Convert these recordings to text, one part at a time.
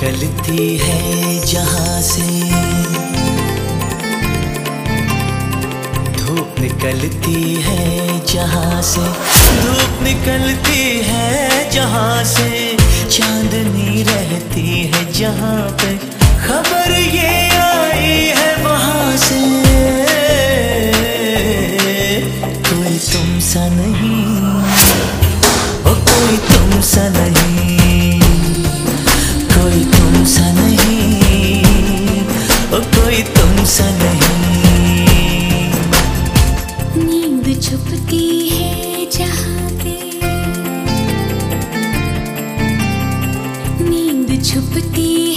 निकलती है जहाँ से धूप निकलती है जहाँ से। धूप निकलती है जहाँ से। चांदनी रहती है जहाँ पे। खबर ये आई है वहाँ से। कोई तुम सा नहीं, ओ कोई तुम सा नहीं। हो कोई तुमसा नहीं। नींद छुपती है जहाँ पे। नींद छुपती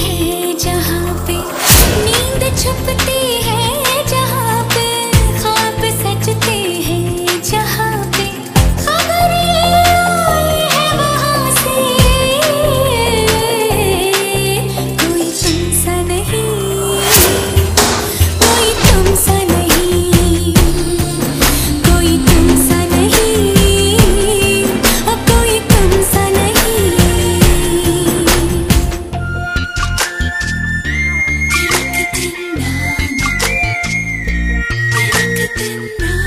Tonight.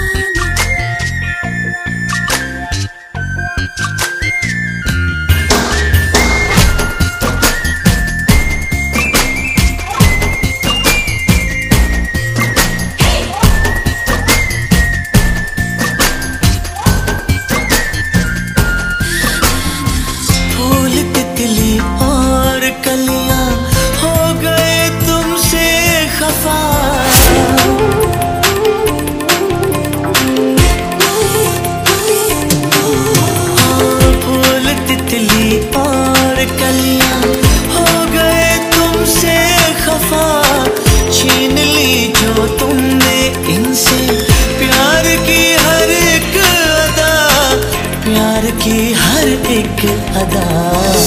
अदा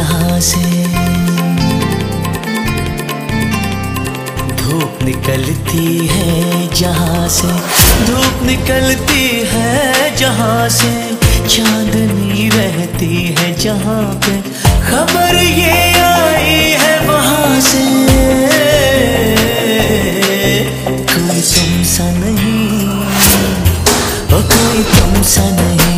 यहाँ से। धूप निकलती है जहाँ से। धूप निकलती है जहाँ से। चांदनी रहती है जहाँ पे। खबर ये आई है वहाँ से। कोई तुम सा नहीं कोई तुम सा नहीं।